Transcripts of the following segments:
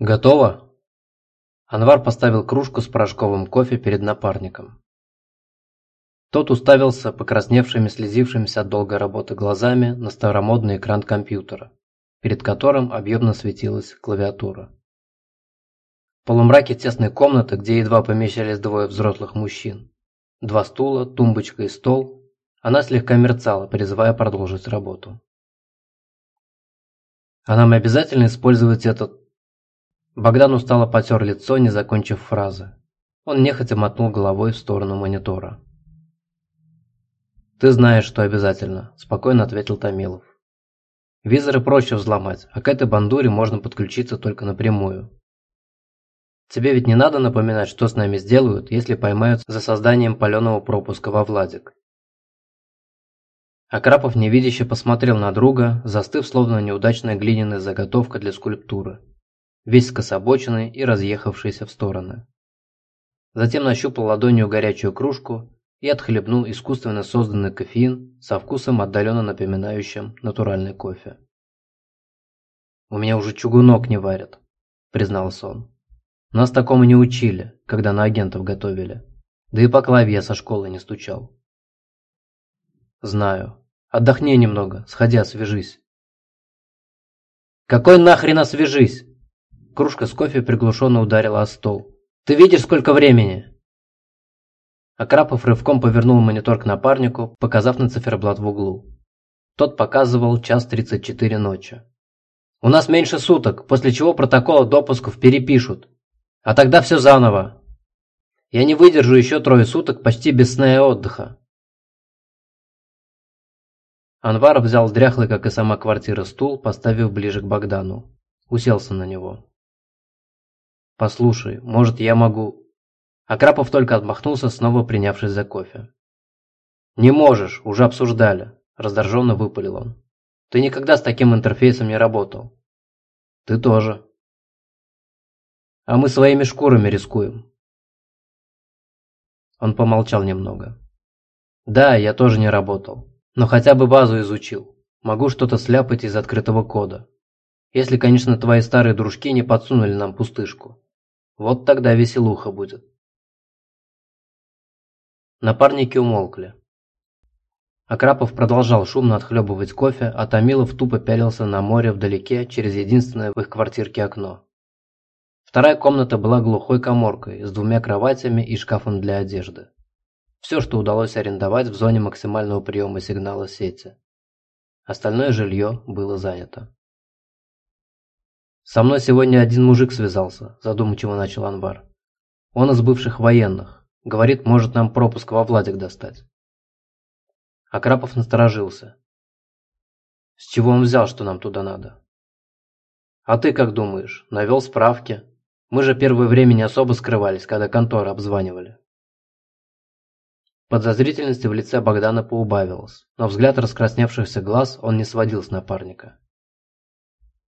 Готово? Анвар поставил кружку с порошковым кофе перед напарником. Тот уставился покрасневшими, слезившимися от долгой работы глазами на старомодный экран компьютера, перед которым объемно светилась клавиатура. В полумраке тесной комнаты, где едва помещались двое взрослых мужчин, два стула, тумбочка и стол, она слегка мерцала, призывая продолжить работу. «А нам обязательно использовать этот...» Богдан устало потер лицо, не закончив фразы. Он нехотя мотнул головой в сторону монитора. «Ты знаешь, что обязательно», – спокойно ответил Томилов. «Визоры проще взломать, а к этой бандуре можно подключиться только напрямую. Тебе ведь не надо напоминать, что с нами сделают, если поймают за созданием паленого пропуска во Владик». Акрапов невидяще посмотрел на друга, застыв словно неудачная глиняная заготовка для скульптуры, весь скособоченный и разъехавшийся в стороны. Затем нащупал ладонью горячую кружку и отхлебнул искусственно созданный кофеин со вкусом отдаленно напоминающим натуральный кофе. «У меня уже чугунок не варят», – признался он. «Нас такому не учили, когда на агентов готовили. Да и по клаве я со школы не стучал». «Знаю. Отдохни немного, сходи освежись». «Какой нахрен освежись?» Кружка с кофе приглушенно ударила о стол. «Ты видишь, сколько времени?» Акрапов рывком повернул монитор к напарнику, показав на циферблат в углу. Тот показывал час 34 ночи. «У нас меньше суток, после чего протокол допусков перепишут. А тогда все заново. Я не выдержу еще трое суток почти без сна и отдыха». Анвар взял дряхлый, как и сама квартира, стул, поставив ближе к Богдану. Уселся на него. «Послушай, может, я могу...» Акрапов только отмахнулся, снова принявшись за кофе. «Не можешь, уже обсуждали», – раздраженно выпалил он. «Ты никогда с таким интерфейсом не работал». «Ты тоже». «А мы своими шкурами рискуем». Он помолчал немного. «Да, я тоже не работал, но хотя бы базу изучил. Могу что-то сляпать из открытого кода. Если, конечно, твои старые дружки не подсунули нам пустышку. Вот тогда веселуха будет». Напарники умолкли. Акрапов продолжал шумно отхлебывать кофе, а Томилов тупо пялился на море вдалеке через единственное в их квартирке окно. Вторая комната была глухой коморкой с двумя кроватями и шкафом для одежды. Все, что удалось арендовать в зоне максимального приема сигнала сети. Остальное жилье было занято. «Со мной сегодня один мужик связался», – задумчиво начал Анвар. «Он из бывших военных. Говорит, может нам пропуск во Владик достать. Акрапов насторожился. С чего он взял, что нам туда надо? А ты как думаешь, навел справки? Мы же первое время не особо скрывались, когда конторы обзванивали. Подозрительности в лице Богдана поубавилось, но взгляд раскрасневшихся глаз он не сводил с напарника.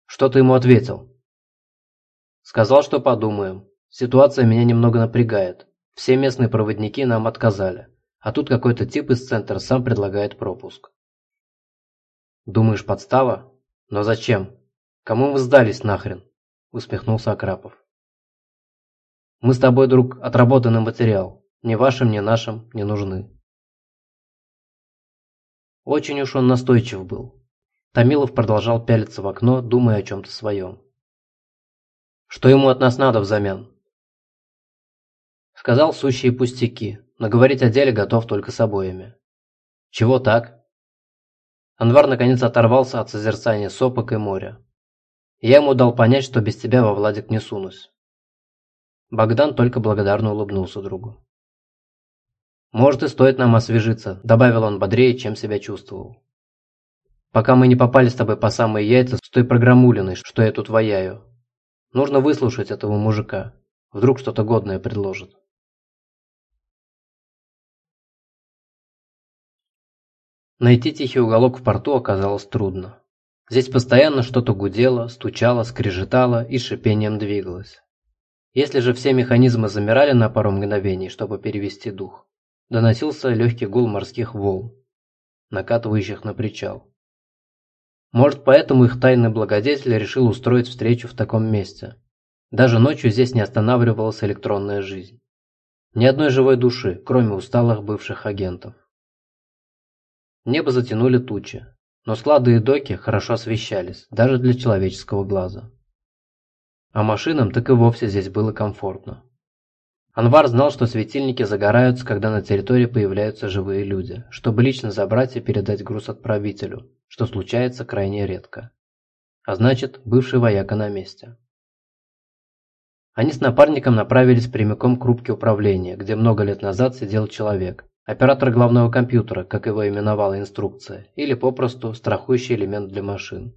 «Что ты ему ответил?» «Сказал, что подумаем. Ситуация меня немного напрягает. Все местные проводники нам отказали, а тут какой-то тип из центра сам предлагает пропуск. Думаешь, подстава? Но зачем? Кому вы сдались нахрен? Усмехнулся Акрапов. Мы с тобой, друг, отработанный материал. Ни вашим, ни нашим не нужны. Очень уж он настойчив был. Томилов продолжал пялиться в окно, думая о чем-то своем. Что ему от нас надо взамен? Сказал сущие пустяки, но говорить о деле готов только с обоими. Чего так? Анвар наконец оторвался от созерцания сопок и моря. Я ему дал понять, что без тебя во Владик не сунусь. Богдан только благодарно улыбнулся другу. «Может и стоит нам освежиться», – добавил он бодрее, чем себя чувствовал. «Пока мы не попали с тобой по самые яйца с той программулиной, что я тут ваяю. Нужно выслушать этого мужика. Вдруг что-то годное предложит». Найти тихий уголок в порту оказалось трудно. Здесь постоянно что-то гудело, стучало, скрежетало и шипением двигалось. Если же все механизмы замирали на пару мгновений, чтобы перевести дух, доносился легкий гул морских волн, накатывающих на причал. Может, поэтому их тайный благодетель решил устроить встречу в таком месте, Даже ночью здесь не останавливалась электронная жизнь. Ни одной живой души, кроме усталых бывших агентов. Небо затянули тучи, но склады и доки хорошо освещались, даже для человеческого глаза. А машинам так и вовсе здесь было комфортно. Анвар знал, что светильники загораются, когда на территории появляются живые люди, чтобы лично забрать и передать груз отправителю, что случается крайне редко. А значит, бывший вояка на месте. Они с напарником направились прямиком к рубке управления, где много лет назад сидел человек, оператор главного компьютера, как его именовала инструкция, или попросту страхующий элемент для машин.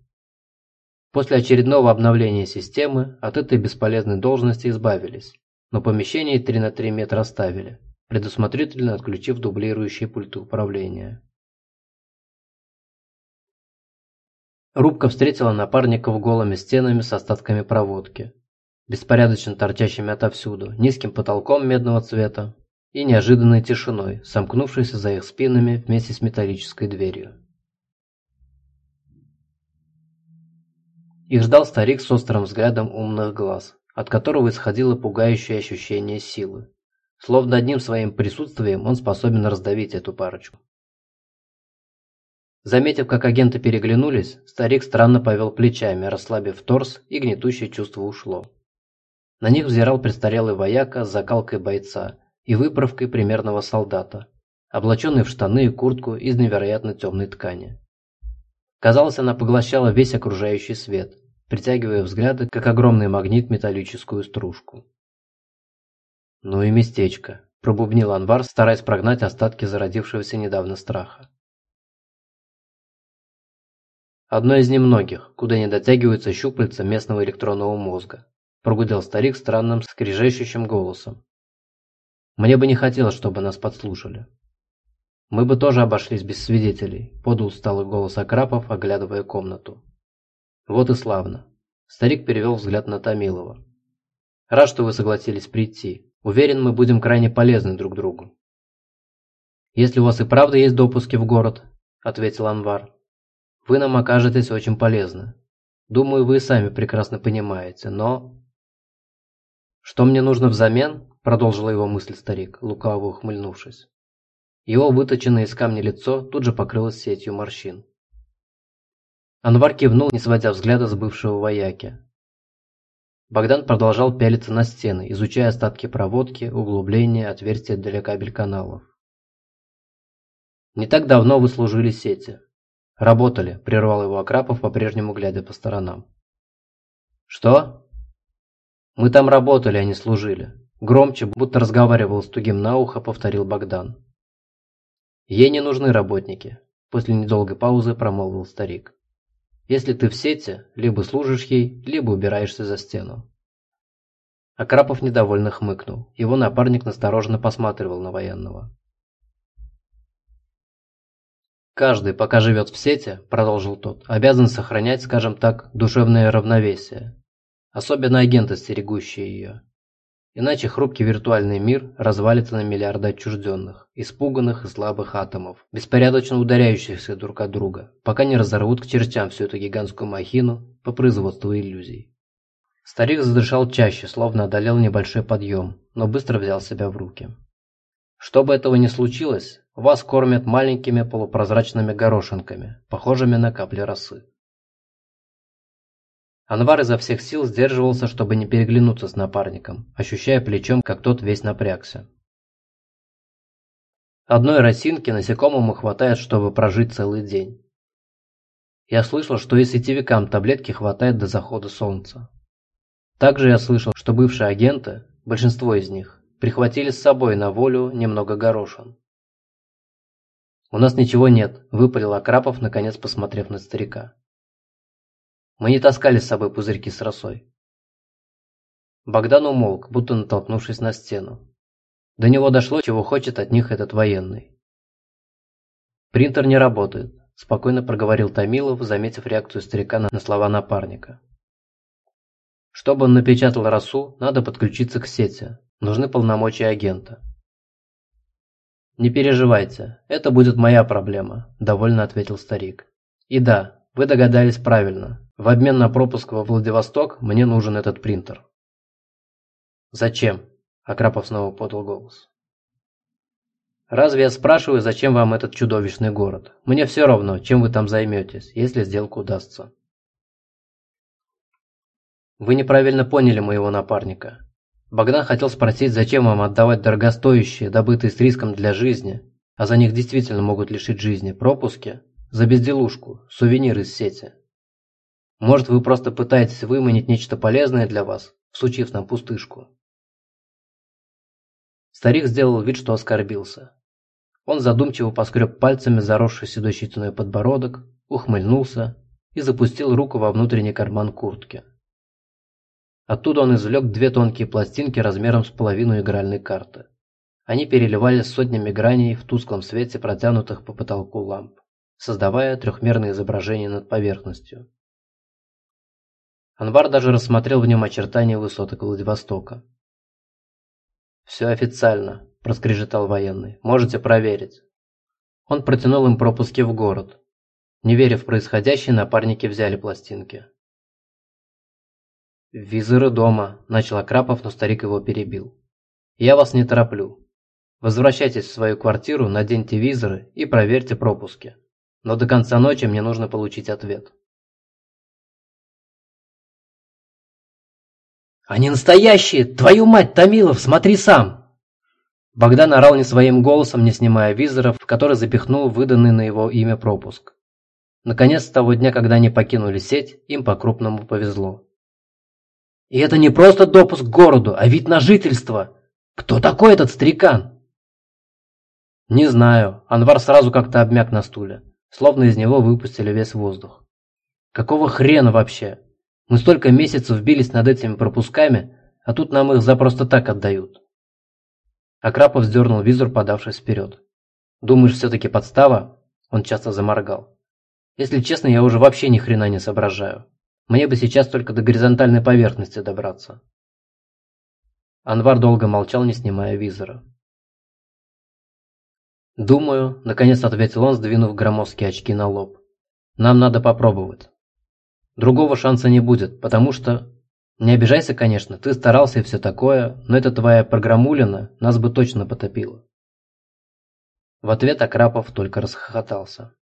После очередного обновления системы от этой бесполезной должности избавились, но помещение 3 на 3 метра оставили, предусмотрительно отключив дублирующие пульты управления. Рубка встретила напарников голыми стенами с остатками проводки, беспорядочно торчащими отовсюду, низким потолком медного цвета и неожиданной тишиной, сомкнувшейся за их спинами вместе с металлической дверью. Их ждал старик с острым взглядом умных глаз, от которого исходило пугающее ощущение силы. Словно одним своим присутствием он способен раздавить эту парочку. Заметив, как агенты переглянулись, старик странно повел плечами, расслабив торс, и гнетущее чувство ушло. На них взирал престарелый вояка с закалкой бойца и выправкой примерного солдата, облаченный в штаны и куртку из невероятно темной ткани. Казалось, она поглощала весь окружающий свет, притягивая взгляды, как огромный магнит металлическую стружку. «Ну и местечко», – пробубнил Анвар, стараясь прогнать остатки зародившегося недавно страха. Одно из немногих, куда не дотягиваются щупальца местного электронного мозга, прогудел старик странным скрежещущим голосом. Мне бы не хотелось, чтобы нас подслушали. Мы бы тоже обошлись без свидетелей, подул усталый голос Акрапов, оглядывая комнату. Вот и славно. Старик перевел взгляд на Томилова. Рад, что вы согласились прийти. Уверен, мы будем крайне полезны друг другу. Если у вас и правда есть допуски в город, ответил Анвар, вы нам окажетесь очень полезны. Думаю, вы сами прекрасно понимаете, но... Что мне нужно взамен? Продолжила его мысль старик, лукаво ухмыльнувшись. Его выточенное из камня лицо тут же покрылось сетью морщин. Анвар кивнул, не сводя взгляда с бывшего вояки. Богдан продолжал пялиться на стены, изучая остатки проводки, углубления, отверстия для кабель-каналов. «Не так давно вы служили сети. «Работали», – прервал его Акрапов, по-прежнему глядя по сторонам. «Что?» «Мы там работали, а не служили». Громче, будто разговаривал с тугим на ухо, повторил Богдан. «Ей не нужны работники», – после недолгой паузы промолвил старик. «Если ты в сети, либо служишь ей, либо убираешься за стену». Акрапов недовольно хмыкнул. Его напарник настороженно посматривал на военного. Каждый, пока живет в сети, продолжил тот, обязан сохранять, скажем так, душевное равновесие. Особенно агенты, стерегущие ее. Иначе хрупкий виртуальный мир развалится на миллиарды отчужденных, испуганных и слабых атомов, беспорядочно ударяющихся друг от друга, пока не разорвут к чертям всю эту гигантскую махину по производству иллюзий. Старик задышал чаще, словно одолел небольшой подъем, но быстро взял себя в руки. Чтобы этого не случилось, вас кормят маленькими полупрозрачными горошинками, похожими на капли росы. Анвар изо всех сил сдерживался, чтобы не переглянуться с напарником, ощущая плечом, как тот весь напрягся. Одной росинки насекомому хватает, чтобы прожить целый день. Я слышал, что и сетевикам таблетки хватает до захода солнца. Также я слышал, что бывшие агенты, большинство из них, прихватили с собой на волю немного горошин. «У нас ничего нет», – выпалил Акрапов, наконец посмотрев на старика. «Мы не таскали с собой пузырьки с росой». Богдан умолк, будто натолкнувшись на стену. До него дошло, чего хочет от них этот военный. «Принтер не работает», – спокойно проговорил Томилов, заметив реакцию старика на слова напарника. «Чтобы он напечатал росу, надо подключиться к сети. Нужны полномочия агента». «Не переживайте, это будет моя проблема», – довольно ответил старик. «И да, вы догадались правильно. В обмен на пропуск во Владивосток мне нужен этот принтер». «Зачем?» – Акрапов снова подал голос. «Разве я спрашиваю, зачем вам этот чудовищный город? Мне все равно, чем вы там займетесь, если сделка удастся». «Вы неправильно поняли моего напарника. Богдан хотел спросить, зачем вам отдавать дорогостоящие, добытые с риском для жизни, а за них действительно могут лишить жизни, пропуски, за безделушку, сувениры из сети. Может, вы просто пытаетесь выманить нечто полезное для вас, всучив нам пустышку?» Старик сделал вид, что оскорбился. Он задумчиво поскреб пальцами заросший седой щетиной подбородок, ухмыльнулся и запустил руку во внутренний карман куртки. Оттуда он извлек две тонкие пластинки размером с половину игральной карты. Они переливались сотнями граней в тусклом свете протянутых по потолку ламп, создавая трехмерное изображение над поверхностью. Анвар даже рассмотрел в нем очертания высоток Владивостока. «Все официально», – проскрежетал военный. «Можете проверить». Он протянул им пропуски в город. Не веря в происходящее, напарники взяли пластинки. «Визоры дома», – начал Акрапов, но старик его перебил. «Я вас не тороплю. Возвращайтесь в свою квартиру, наденьте визоры и проверьте пропуски. Но до конца ночи мне нужно получить ответ». «Они настоящие! Твою мать, Томилов, смотри сам!» Богдан орал не своим голосом, не снимая визоров, в который запихнул выданный на его имя пропуск. Наконец, с того дня, когда они покинули сеть, им по-крупному повезло. «И это не просто допуск к городу, а вид на жительство! Кто такой этот старикан?» «Не знаю». Анвар сразу как-то обмяк на стуле, словно из него выпустили весь воздух. «Какого хрена вообще? Мы столько месяцев бились над этими пропусками, а тут нам их за просто так отдают. Акрапов сдернул визор, подавшись вперед. «Думаешь, все-таки подстава?» Он часто заморгал. «Если честно, я уже вообще ни хрена не соображаю. Мне бы сейчас только до горизонтальной поверхности добраться». Анвар долго молчал, не снимая визора. «Думаю», — наконец ответил он, сдвинув громоздкие очки на лоб. «Нам надо попробовать». Другого шанса не будет, потому что... Не обижайся, конечно, ты старался и все такое, но эта твоя программулина нас бы точно потопила. В ответ Акрапов только расхохотался.